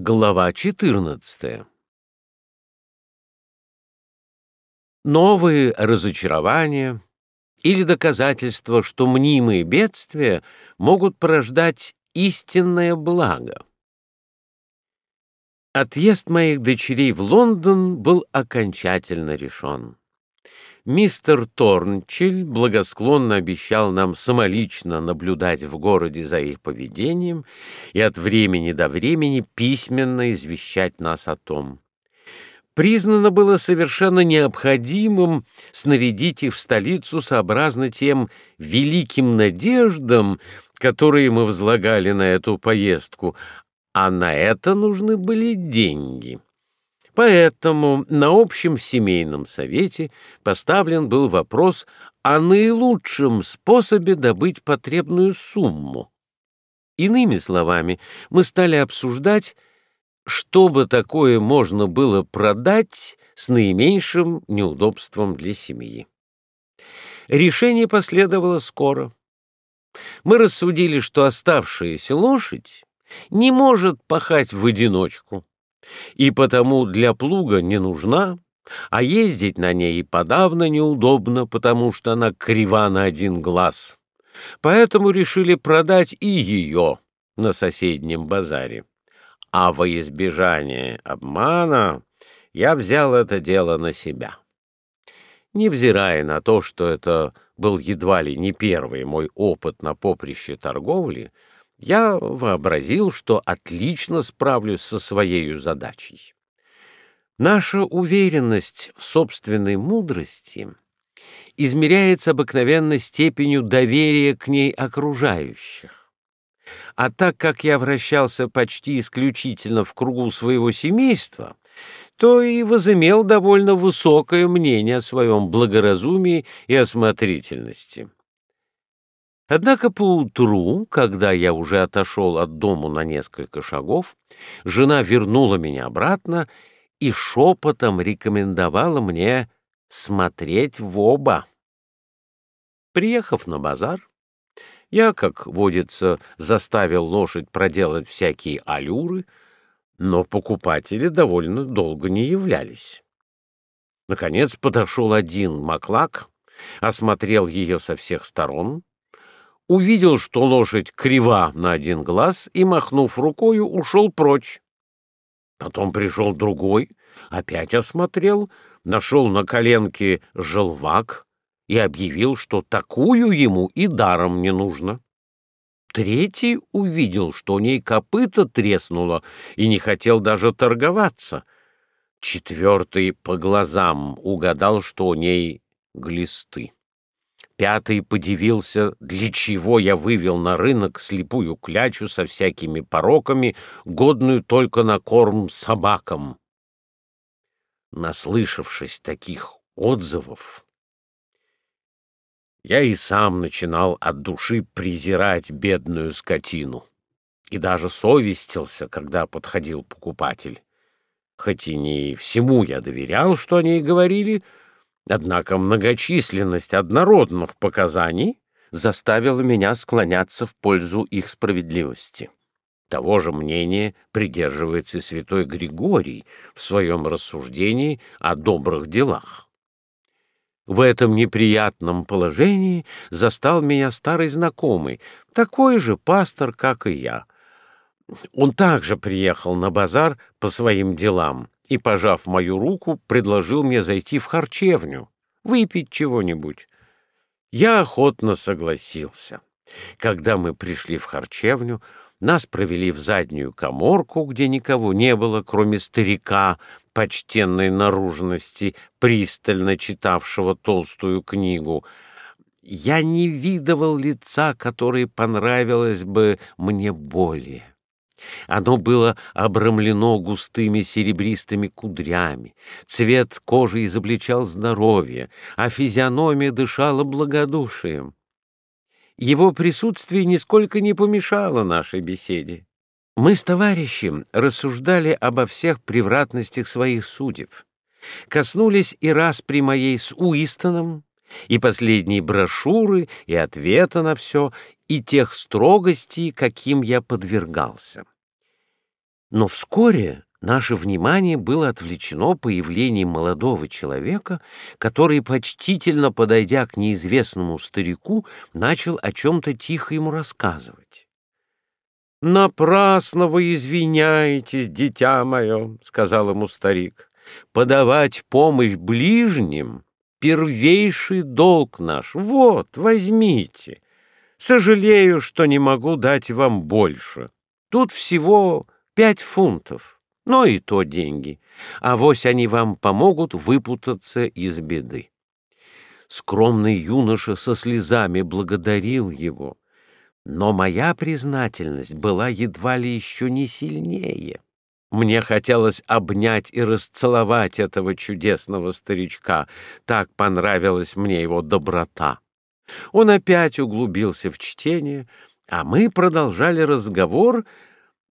Глава 14 Новые разочарования или доказательства, что мнимые бедствия могут порождать истинное благо. Отъезд моих дочерей в Лондон был окончательно решен. Мистер Торнчель благосклонно обещал нам самолично наблюдать в городе за их поведением и от времени до времени письменно извещать нас о том. Признано было совершенно необходимым снарядить их в столицу сообразно тем великим надеждам, которые мы возлагали на эту поездку, а на это нужны были деньги. Поэтому на общем семейном совете поставлен был вопрос о наилучшем способе добыть потребную сумму. Иными словами, мы стали обсуждать, что бы такое можно было продать с наименьшим неудобством для семьи. Решение последовало скоро. Мы рассудили, что оставшаяся лошадь не может пахать в одиночку, и потому для плуга не нужна, а ездить на ней подавно неудобно, потому что она крива на один глаз. Поэтому решили продать и ее на соседнем базаре. А во избежание обмана я взял это дело на себя. Невзирая на то, что это был едва ли не первый мой опыт на поприще торговли, я вообразил, что отлично справлюсь со своей задачей. Наша уверенность в собственной мудрости измеряется обыкновенно степенью доверия к ней окружающих. А так как я вращался почти исключительно в кругу своего семейства, то и возымел довольно высокое мнение о своем благоразумии и осмотрительности. Однако поутру, когда я уже отошел от дому на несколько шагов, жена вернула меня обратно и шепотом рекомендовала мне смотреть в оба. Приехав на базар, я, как водится, заставил лошадь проделать всякие аллюры, но покупатели довольно долго не являлись. Наконец подошел один маклак, осмотрел ее со всех сторон увидел, что лошадь крива на один глаз, и, махнув рукою, ушел прочь. Потом пришел другой, опять осмотрел, нашел на коленке желвак и объявил, что такую ему и даром не нужно. Третий увидел, что у ней копыта треснуло, и не хотел даже торговаться. Четвертый по глазам угадал, что у ней глисты. Пятый подивился, для чего я вывел на рынок слепую клячу со всякими пороками, годную только на корм собакам. Наслышавшись таких отзывов, я и сам начинал от души презирать бедную скотину и даже совестился, когда подходил покупатель. Хоть и не всему я доверял, что они говорили, — Однако многочисленность однородных показаний заставила меня склоняться в пользу их справедливости. Того же мнения придерживается святой Григорий в своем рассуждении о добрых делах. В этом неприятном положении застал меня старый знакомый, такой же пастор, как и я. Он также приехал на базар по своим делам и, пожав мою руку, предложил мне зайти в харчевню, выпить чего-нибудь. Я охотно согласился. Когда мы пришли в харчевню, нас провели в заднюю коморку, где никого не было, кроме старика почтенной наружности, пристально читавшего толстую книгу. Я не видывал лица, которое понравилось бы мне более. Оно было обрамлено густыми серебристыми кудрями, цвет кожи изобличал здоровье, а физиономия дышала благодушием. Его присутствие нисколько не помешало нашей беседе. Мы с товарищем рассуждали обо всех превратностях своих судеб, коснулись и раз при моей с Уистоном, и последней брошюры, и ответа на все, и тех строгостей, каким я подвергался. Но вскоре наше внимание было отвлечено появлением молодого человека, который, почтительно подойдя к неизвестному старику, начал о чем-то тихо ему рассказывать. «Напрасно вы извиняетесь, дитя мое», — сказал ему старик. «Подавать помощь ближним — первейший долг наш. Вот, возьмите. Сожалею, что не могу дать вам больше. Тут всего пять фунтов, но и то деньги. А вось они вам помогут выпутаться из беды». Скромный юноша со слезами благодарил его — но моя признательность была едва ли еще не сильнее. Мне хотелось обнять и расцеловать этого чудесного старичка, так понравилась мне его доброта. Он опять углубился в чтение, а мы продолжали разговор,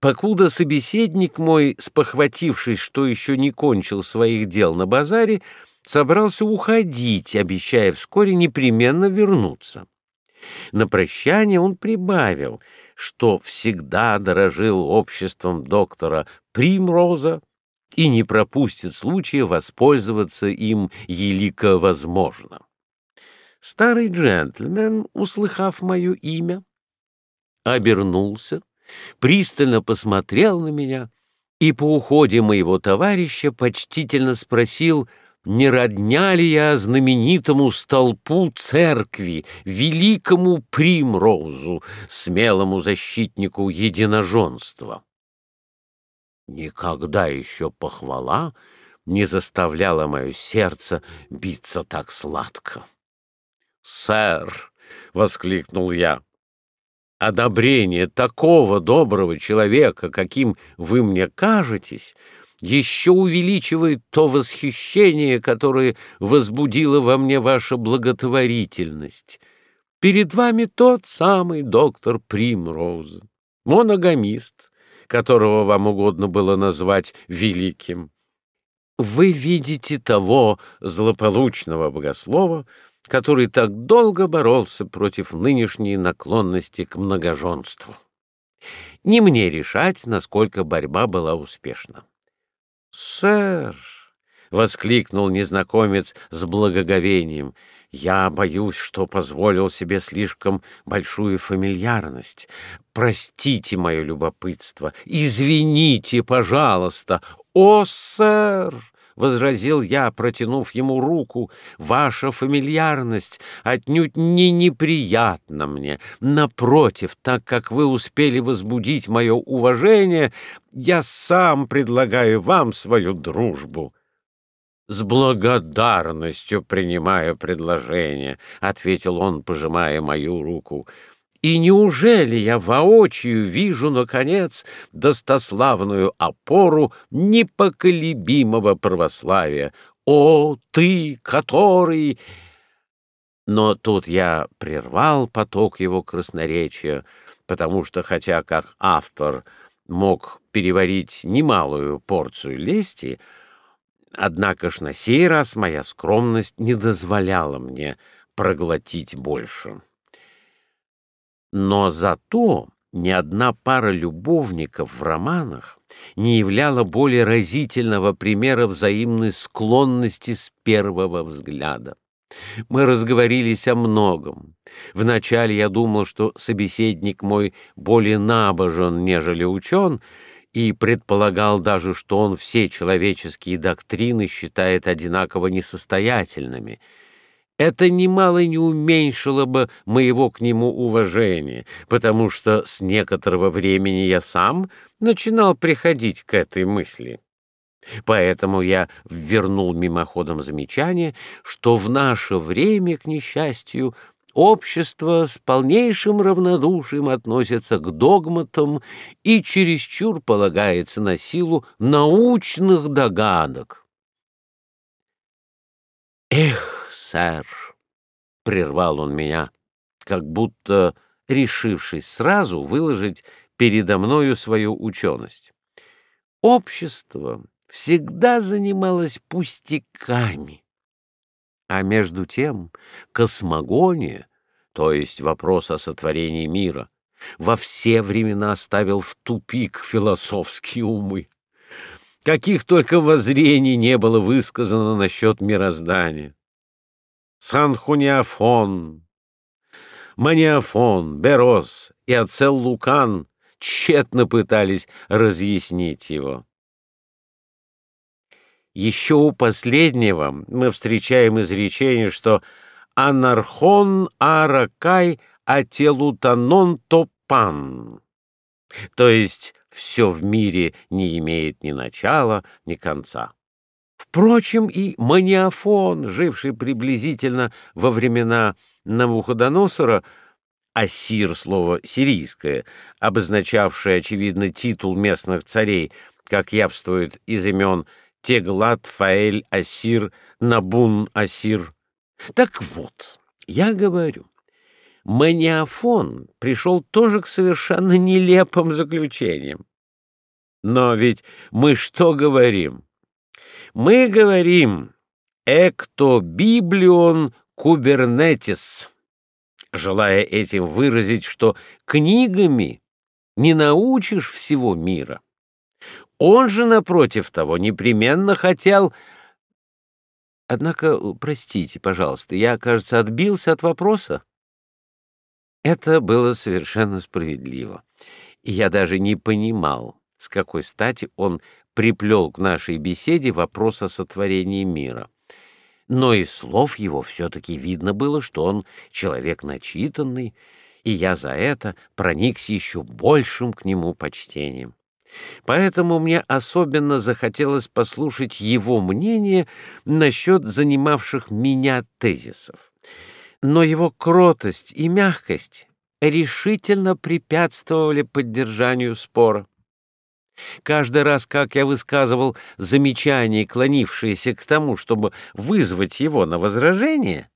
покуда собеседник мой, спохватившись, что еще не кончил своих дел на базаре, собрался уходить, обещая вскоре непременно вернуться. На прощание он прибавил, что всегда дорожил обществом доктора Примроза и не пропустит случая воспользоваться им елико возможно. Старый джентльмен, услыхав мое имя, обернулся, пристально посмотрел на меня и по уходе моего товарища почтительно спросил — не родня ли я знаменитому столпу церкви, великому Примрозу, смелому защитнику единоженства? Никогда еще похвала не заставляла мое сердце биться так сладко. «Сэр!» — воскликнул я. «Одобрение такого доброго человека, каким вы мне кажетесь, — еще увеличивает то восхищение, которое возбудила во мне ваша благотворительность. Перед вами тот самый доктор Примроуз, моногамист, которого вам угодно было назвать великим. Вы видите того злополучного богослова, который так долго боролся против нынешней наклонности к многоженству. Не мне решать, насколько борьба была успешна. «Сэр!» — воскликнул незнакомец с благоговением. «Я боюсь, что позволил себе слишком большую фамильярность. Простите мое любопытство. Извините, пожалуйста. О, сэр!» — возразил я, протянув ему руку, — «ваша фамильярность отнюдь не неприятна мне. Напротив, так как вы успели возбудить мое уважение, я сам предлагаю вам свою дружбу». «С благодарностью принимаю предложение», — ответил он, пожимая мою руку. И неужели я воочию вижу, наконец, достославную опору непоколебимого православия? О, ты, который... Но тут я прервал поток его красноречия, потому что, хотя как автор мог переварить немалую порцию лести, однако ж на сей раз моя скромность не дозволяла мне проглотить больше. Но зато ни одна пара любовников в романах не являла более разительного примера взаимной склонности с первого взгляда. Мы разговорились о многом. Вначале я думал, что собеседник мой более набожен, нежели учен, и предполагал даже, что он все человеческие доктрины считает одинаково несостоятельными — это немало не уменьшило бы моего к нему уважения, потому что с некоторого времени я сам начинал приходить к этой мысли. Поэтому я вернул мимоходом замечание, что в наше время, к несчастью, общество с полнейшим равнодушием относится к догматам и чересчур полагается на силу научных догадок. Эх! Сэр, — прервал он меня, как будто решившись сразу выложить передо мною свою ученость. Общество всегда занималось пустяками, а между тем космогония, то есть вопрос о сотворении мира, во все времена ставил в тупик философские умы. Каких только воззрений не было высказано насчет мироздания. Санхуниафон, Маниафон, Берос и Ацел Лукан тщетно пытались разъяснить его. Еще у последнего мы встречаем изречение, что «анархон аракай ателутанон топан», то есть все в мире не имеет ни начала, ни конца. Впрочем, и Маниафон, живший приблизительно во времена Навуходоносора, Ассир — слово сирийское, обозначавшее, очевидно, титул местных царей, как явствует из имен Теглат, Фаэль, Ассир, Набун, Ассир. Так вот, я говорю, Маниафон пришел тоже к совершенно нелепым заключениям. Но ведь мы что говорим? Мы говорим «экто библион кубернетис» желая этим выразить, что книгами не научишь всего мира. Он же, напротив того, непременно хотел... Однако, простите, пожалуйста, я, кажется, отбился от вопроса. Это было совершенно справедливо, я даже не понимал, с какой стати он приплел к нашей беседе вопрос о сотворении мира но из слов его все-таки видно было, что он человек начитанный, и я за это проникся еще большим к нему почтением. Поэтому мне особенно захотелось послушать его мнение насчет занимавших меня тезисов. Но его кротость и мягкость решительно препятствовали поддержанию спора. Каждый раз, как я высказывал замечание, клонившееся к тому, чтобы вызвать его на возражение,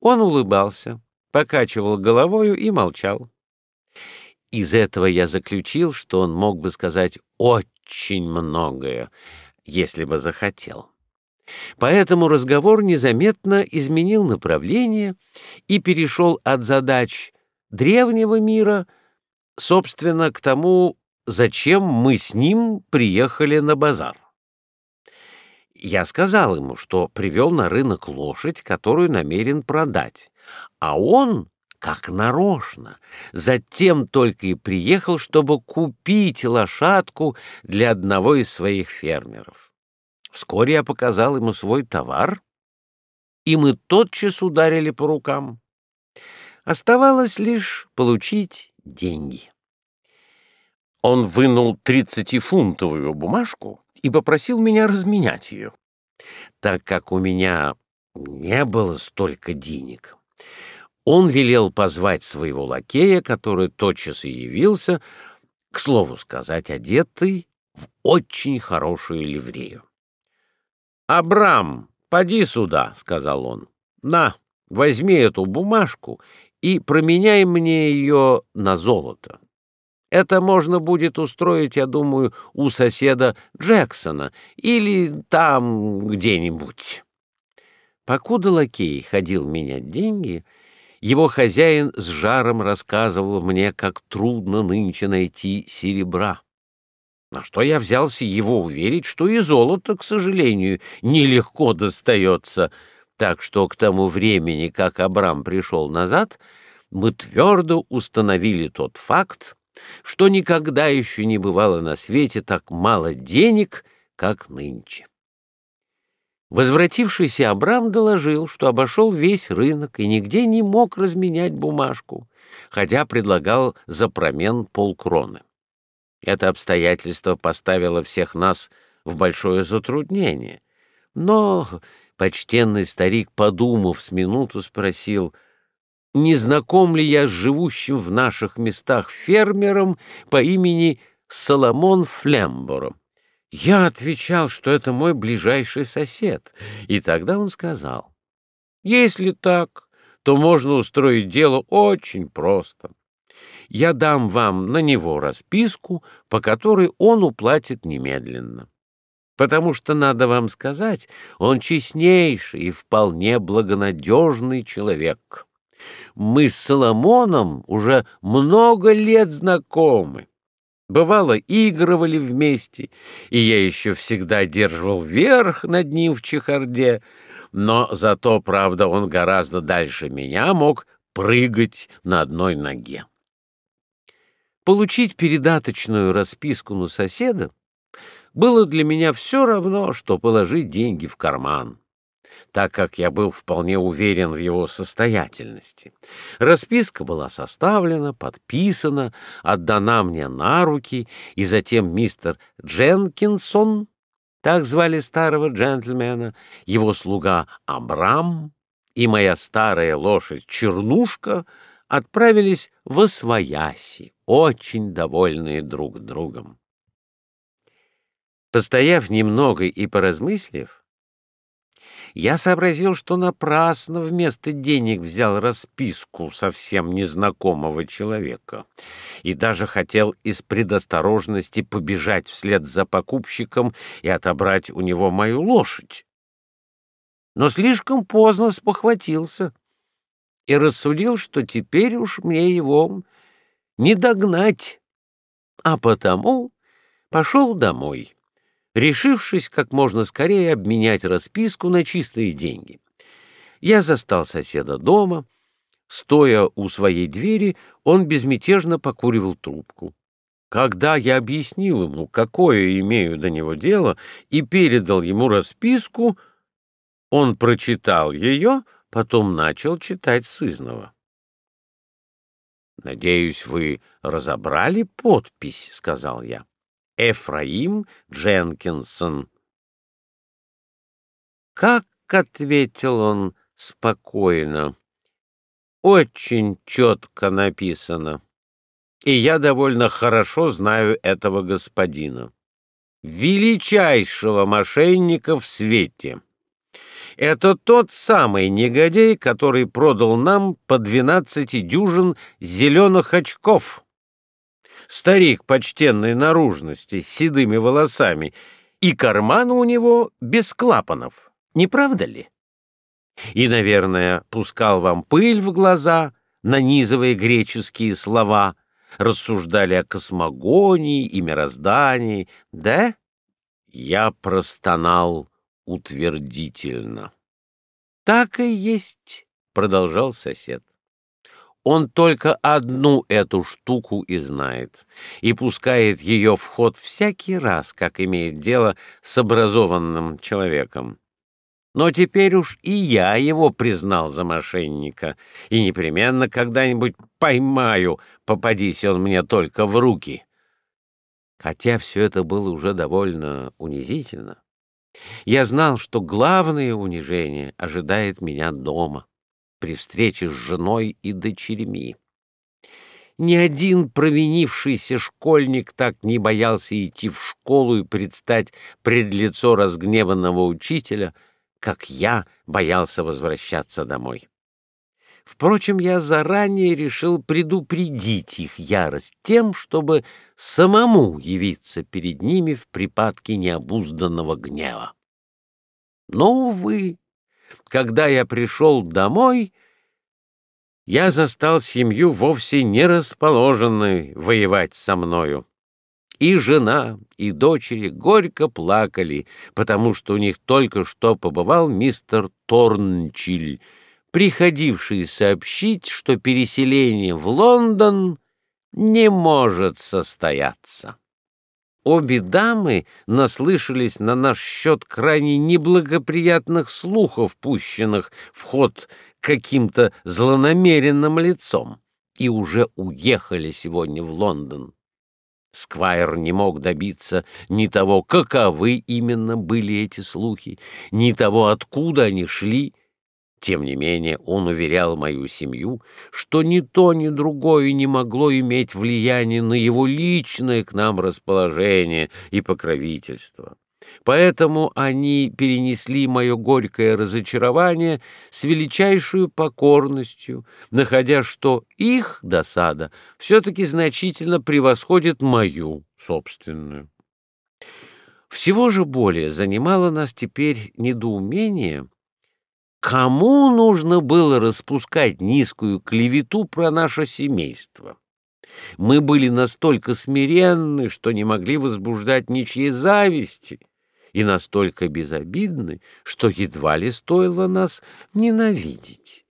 он улыбался, покачивал головою и молчал. Из этого я заключил, что он мог бы сказать очень многое, если бы захотел. Поэтому разговор незаметно изменил направление и перешел от задач древнего мира, собственно, к тому, зачем мы с ним приехали на базар. Я сказал ему, что привел на рынок лошадь, которую намерен продать, а он, как нарочно, затем только и приехал, чтобы купить лошадку для одного из своих фермеров. Вскоре я показал ему свой товар, и мы тотчас ударили по рукам. Оставалось лишь получить деньги. Он вынул тридцатифунтовую бумажку и попросил меня разменять ее. Так как у меня не было столько денег, он велел позвать своего лакея, который тотчас и явился, к слову сказать, одетый в очень хорошую ливрею. «Абрам, поди сюда», — сказал он. «На, возьми эту бумажку и променяй мне ее на золото». Это можно будет устроить, я думаю, у соседа Джексона или там где-нибудь. Покуда лакей ходил менять деньги, его хозяин с жаром рассказывал мне, как трудно нынче найти серебра. На что я взялся его уверить, что и золото, к сожалению, нелегко достается, так что к тому времени, как Абрам пришел назад, мы твердо установили тот факт, что никогда еще не бывало на свете так мало денег, как нынче. Возвратившийся Абрам доложил, что обошел весь рынок и нигде не мог разменять бумажку, хотя предлагал за промен полкроны. Это обстоятельство поставило всех нас в большое затруднение. Но почтенный старик, подумав с минуту, спросил — не знаком ли я с живущим в наших местах фермером по имени Соломон Флемборо. Я отвечал, что это мой ближайший сосед, и тогда он сказал, «Если так, то можно устроить дело очень просто. Я дам вам на него расписку, по которой он уплатит немедленно. Потому что, надо вам сказать, он честнейший и вполне благонадежный человек» Мы с Соломоном уже много лет знакомы. Бывало, игрывали вместе, и я еще всегда одерживал верх над ним в чехарде, но зато, правда, он гораздо дальше меня мог прыгать на одной ноге. Получить передаточную расписку на соседа было для меня все равно, что положить деньги в карман так как я был вполне уверен в его состоятельности. Расписка была составлена, подписана, отдана мне на руки, и затем мистер Дженкинсон, так звали старого джентльмена, его слуга Абрам и моя старая лошадь Чернушка отправились в Освояси, очень довольные друг другом. Постояв немного и поразмыслив, я сообразил, что напрасно вместо денег взял расписку совсем незнакомого человека и даже хотел из предосторожности побежать вслед за покупщиком и отобрать у него мою лошадь. Но слишком поздно спохватился и рассудил, что теперь уж мне его не догнать, а потому пошел домой решившись как можно скорее обменять расписку на чистые деньги. Я застал соседа дома. Стоя у своей двери, он безмятежно покуривал трубку. Когда я объяснил ему, какое имею до него дело, и передал ему расписку, он прочитал ее, потом начал читать сызнова. «Надеюсь, вы разобрали подпись», — сказал я. Эфраим Дженкинсон. «Как?» — ответил он спокойно. «Очень четко написано, и я довольно хорошо знаю этого господина. Величайшего мошенника в свете». Это тот самый негодяй, который продал нам по двенадцати дюжин зеленых очков старик почтенной наружности с седыми волосами, и карманы у него без клапанов, не правда ли? И, наверное, пускал вам пыль в глаза, нанизывая греческие слова, рассуждали о космогонии и мироздании, да? Я простонал утвердительно. «Так и есть», — продолжал сосед. Он только одну эту штуку и знает, и пускает ее в ход всякий раз, как имеет дело с образованным человеком. Но теперь уж и я его признал за мошенника, и непременно когда-нибудь поймаю, попадись он мне только в руки. Хотя все это было уже довольно унизительно, я знал, что главное унижение ожидает меня дома при встрече с женой и дочерьми. Ни один провинившийся школьник так не боялся идти в школу и предстать пред лицо разгневанного учителя, как я боялся возвращаться домой. Впрочем, я заранее решил предупредить их ярость тем, чтобы самому явиться перед ними в припадке необузданного гнева. Но, увы, когда я пришел домой, я застал семью вовсе не расположенной воевать со мною. И жена, и дочери горько плакали, потому что у них только что побывал мистер Торнчиль, приходивший сообщить, что переселение в Лондон не может состояться. Обе дамы наслышались на наш счет крайне неблагоприятных слухов, пущенных в ход каким-то злонамеренным лицом, и уже уехали сегодня в Лондон. Сквайр не мог добиться ни того, каковы именно были эти слухи, ни того, откуда они шли, тем не менее, он уверял мою семью, что ни то, ни другое не могло иметь влияния на его личное к нам расположение и покровительство. Поэтому они перенесли мое горькое разочарование с величайшую покорностью, находя, что их досада все-таки значительно превосходит мою собственную. Всего же более занимало нас теперь недоумение — Кому нужно было распускать низкую клевету про наше семейство? Мы были настолько смиренны, что не могли возбуждать ничьей зависти, и настолько безобидны, что едва ли стоило нас ненавидеть.